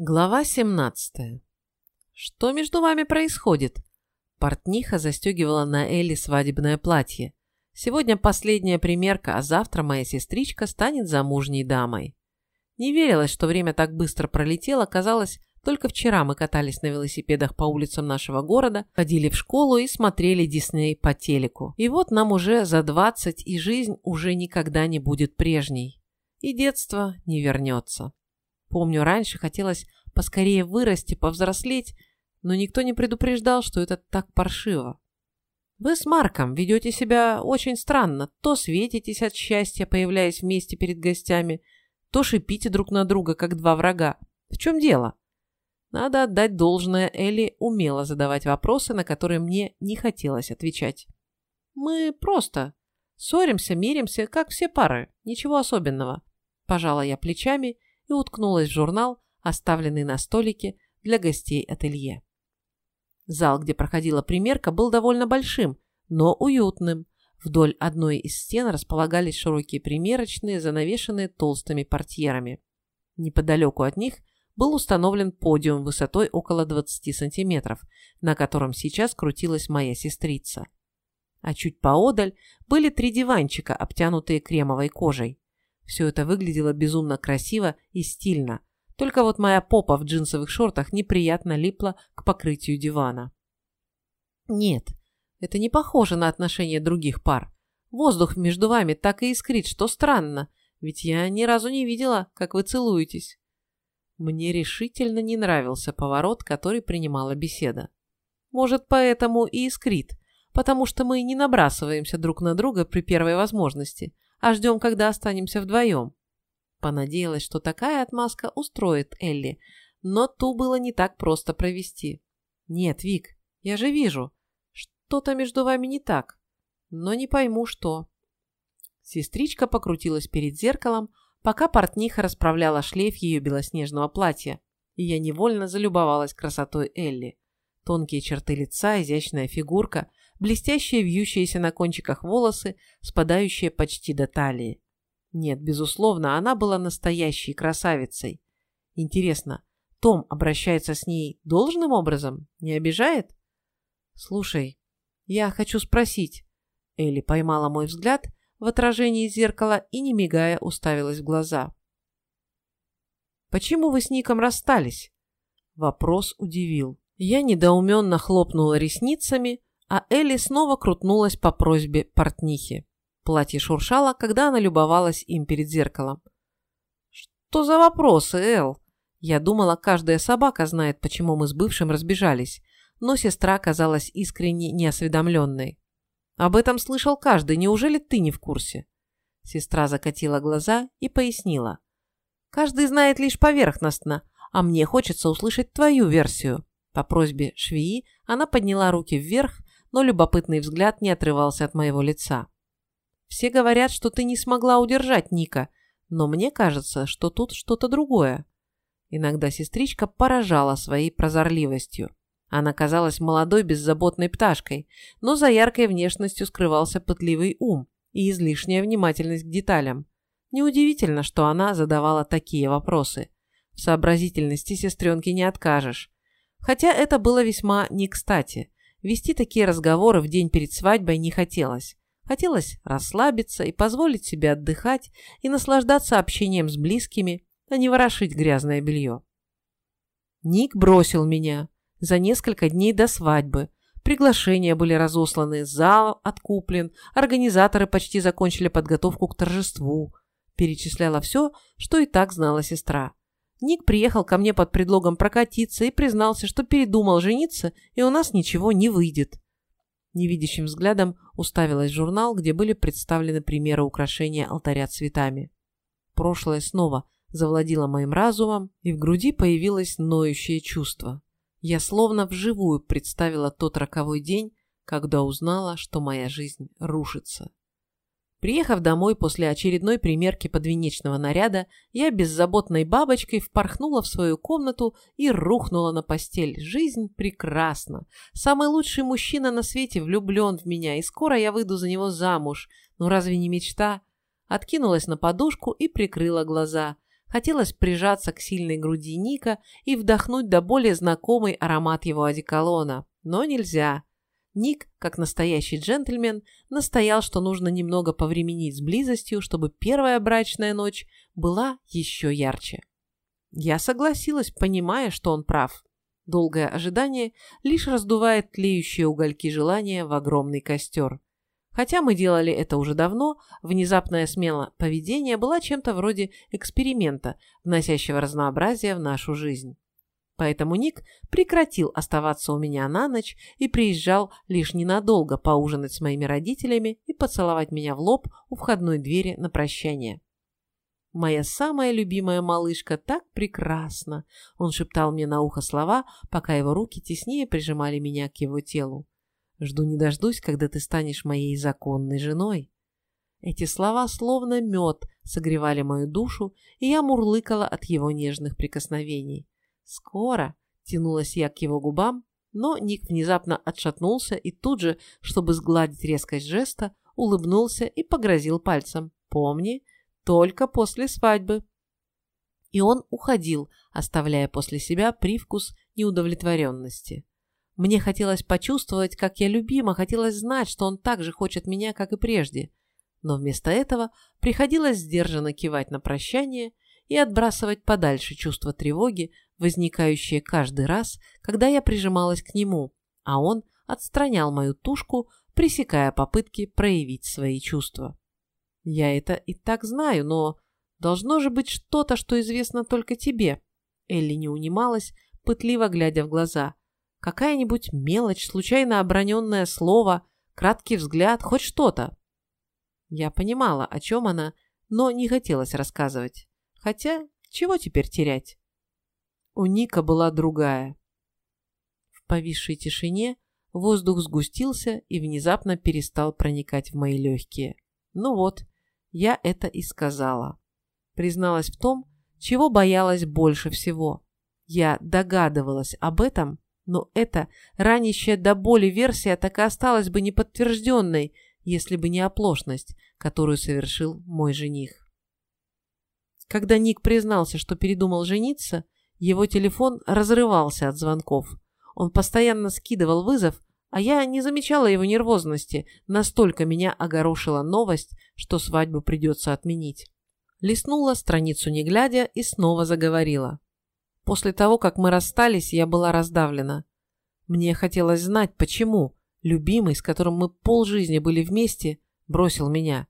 Глава 17. Что между вами происходит? Портниха застегивала на Элли свадебное платье. Сегодня последняя примерка, а завтра моя сестричка станет замужней дамой. Не верилось, что время так быстро пролетело, казалось, только вчера мы катались на велосипедах по улицам нашего города, ходили в школу и смотрели Дисней по телеку. И вот нам уже за 20, и жизнь уже никогда не будет прежней. И детство не вернется. Помню, раньше хотелось поскорее вырасти, повзрослеть, но никто не предупреждал, что это так паршиво. Вы с Марком ведете себя очень странно. То светитесь от счастья, появляясь вместе перед гостями, то шипите друг на друга, как два врага. В чем дело? Надо отдать должное, Элли умела задавать вопросы, на которые мне не хотелось отвечать. Мы просто ссоримся, миримся, как все пары. Ничего особенного. Пожала я плечами и уткнулась в журнал, оставленный на столике для гостей ателье. Зал, где проходила примерка, был довольно большим, но уютным. Вдоль одной из стен располагались широкие примерочные, занавешенные толстыми портьерами. Неподалеку от них был установлен подиум высотой около 20 сантиметров, на котором сейчас крутилась моя сестрица. А чуть поодаль были три диванчика, обтянутые кремовой кожей. Все это выглядело безумно красиво и стильно. Только вот моя попа в джинсовых шортах неприятно липла к покрытию дивана. Нет, это не похоже на отношения других пар. Воздух между вами так и искрит, что странно, ведь я ни разу не видела, как вы целуетесь. Мне решительно не нравился поворот, который принимала беседа. Может, поэтому и искрит, потому что мы не набрасываемся друг на друга при первой возможности – а ждем, когда останемся вдвоем. Понадеялась, что такая отмазка устроит Элли, но ту было не так просто провести. Нет, Вик, я же вижу, что-то между вами не так, но не пойму, что. Сестричка покрутилась перед зеркалом, пока портниха расправляла шлейф ее белоснежного платья, и я невольно залюбовалась красотой Элли. Тонкие черты лица, изящная фигурка, блестящие вьющиеся на кончиках волосы, спадающие почти до талии. Нет, безусловно, она была настоящей красавицей. Интересно, Том обращается с ней должным образом? Не обижает? Слушай, я хочу спросить. Элли поймала мой взгляд в отражении зеркала и, не мигая, уставилась в глаза. «Почему вы с Ником расстались?» Вопрос удивил. Я недоуменно хлопнула ресницами, а Элли снова крутнулась по просьбе портнихи. Платье шуршало, когда она любовалась им перед зеркалом. «Что за вопросы, Эл?» Я думала, каждая собака знает, почему мы с бывшим разбежались, но сестра казалась искренне неосведомленной. «Об этом слышал каждый, неужели ты не в курсе?» Сестра закатила глаза и пояснила. «Каждый знает лишь поверхностно, а мне хочется услышать твою версию». По просьбе швеи она подняла руки вверх, но любопытный взгляд не отрывался от моего лица. «Все говорят, что ты не смогла удержать Ника, но мне кажется, что тут что-то другое». Иногда сестричка поражала своей прозорливостью. Она казалась молодой беззаботной пташкой, но за яркой внешностью скрывался пытливый ум и излишняя внимательность к деталям. Неудивительно, что она задавала такие вопросы. В сообразительности сестренки не откажешь. Хотя это было весьма не кстати. Вести такие разговоры в день перед свадьбой не хотелось. Хотелось расслабиться и позволить себе отдыхать и наслаждаться общением с близкими, а не ворошить грязное белье. Ник бросил меня за несколько дней до свадьбы. Приглашения были разосланы, зал откуплен, организаторы почти закончили подготовку к торжеству. Перечисляла все, что и так знала сестра. Ник приехал ко мне под предлогом прокатиться и признался, что передумал жениться, и у нас ничего не выйдет. Невидящим взглядом уставилась журнал, где были представлены примеры украшения алтаря цветами. Прошлое снова завладело моим разумом, и в груди появилось ноющее чувство. Я словно вживую представила тот роковой день, когда узнала, что моя жизнь рушится. Приехав домой после очередной примерки подвенечного наряда, я беззаботной бабочкой впорхнула в свою комнату и рухнула на постель. Жизнь прекрасна. Самый лучший мужчина на свете влюблен в меня, и скоро я выйду за него замуж. Ну разве не мечта? Откинулась на подушку и прикрыла глаза. Хотелось прижаться к сильной груди Ника и вдохнуть до более знакомый аромат его одеколона. Но нельзя. Ник, как настоящий джентльмен, настоял, что нужно немного повременить с близостью, чтобы первая брачная ночь была еще ярче. Я согласилась, понимая, что он прав. Долгое ожидание лишь раздувает тлеющие угольки желания в огромный костер. Хотя мы делали это уже давно, внезапная смена поведения была чем-то вроде эксперимента, вносящего разнообразие в нашу жизнь. Поэтому Ник прекратил оставаться у меня на ночь и приезжал лишь ненадолго поужинать с моими родителями и поцеловать меня в лоб у входной двери на прощание. «Моя самая любимая малышка так прекрасна!» Он шептал мне на ухо слова, пока его руки теснее прижимали меня к его телу. Жду не дождусь, когда ты станешь моей законной женой. Эти слова словно мед согревали мою душу, и я мурлыкала от его нежных прикосновений. Скоро тянулась я к его губам, но Ник внезапно отшатнулся и тут же, чтобы сгладить резкость жеста, улыбнулся и погрозил пальцем. «Помни, только после свадьбы». И он уходил, оставляя после себя привкус неудовлетворенности. Мне хотелось почувствовать, как я любима, хотелось знать, что он так же хочет меня, как и прежде. Но вместо этого приходилось сдержанно кивать на прощание и отбрасывать подальше чувство тревоги, возникающее каждый раз, когда я прижималась к нему, а он отстранял мою тушку, пресекая попытки проявить свои чувства. Я это и так знаю, но должно же быть что-то, что известно только тебе. Элли не унималась, пытливо глядя в глаза. Какая-нибудь мелочь, случайно оброненное слово, краткий взгляд, хоть что-то. Я понимала, о чем она, но не хотелось рассказывать. Хотя, чего теперь терять? У Ника была другая. В повисшей тишине воздух сгустился и внезапно перестал проникать в мои легкие. Ну вот, я это и сказала. Призналась в том, чего боялась больше всего. Я догадывалась об этом, но эта ранящая до боли версия так и осталась бы неподтвержденной, если бы не оплошность, которую совершил мой жених. Когда Ник признался, что передумал жениться, его телефон разрывался от звонков. Он постоянно скидывал вызов, а я не замечала его нервозности, настолько меня огорошила новость, что свадьбу придется отменить. Листнула страницу не глядя и снова заговорила. После того, как мы расстались, я была раздавлена. Мне хотелось знать, почему любимый, с которым мы полжизни были вместе, бросил меня.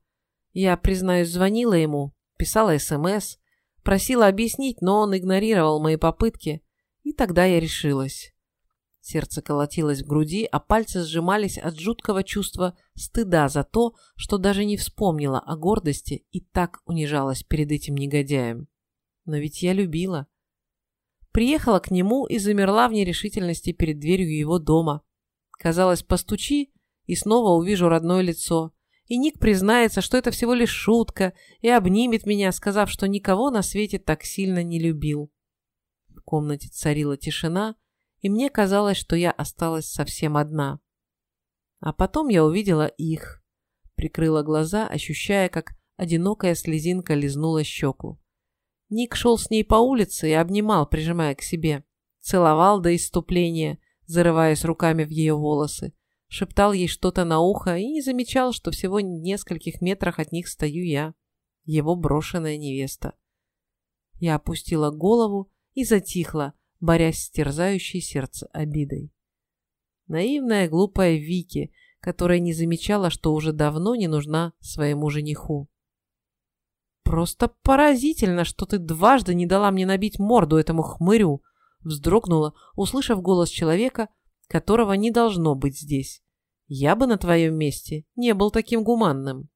Я, признаюсь, звонила ему, писала СМС, просила объяснить, но он игнорировал мои попытки, и тогда я решилась. Сердце колотилось в груди, а пальцы сжимались от жуткого чувства стыда за то, что даже не вспомнила о гордости и так унижалась перед этим негодяем. Но ведь я любила приехала к нему и замерла в нерешительности перед дверью его дома. Казалось, постучи, и снова увижу родное лицо. И Ник признается, что это всего лишь шутка, и обнимет меня, сказав, что никого на свете так сильно не любил. В комнате царила тишина, и мне казалось, что я осталась совсем одна. А потом я увидела их. Прикрыла глаза, ощущая, как одинокая слезинка лизнула щеку. Ник шел с ней по улице и обнимал, прижимая к себе. Целовал до иступления, зарываясь руками в ее волосы. Шептал ей что-то на ухо и не замечал, что всего в нескольких метрах от них стою я, его брошенная невеста. Я опустила голову и затихла, борясь с терзающей сердце обидой. Наивная глупая Вики, которая не замечала, что уже давно не нужна своему жениху. «Просто поразительно, что ты дважды не дала мне набить морду этому хмырю!» Вздрогнула, услышав голос человека, которого не должно быть здесь. «Я бы на твоем месте не был таким гуманным».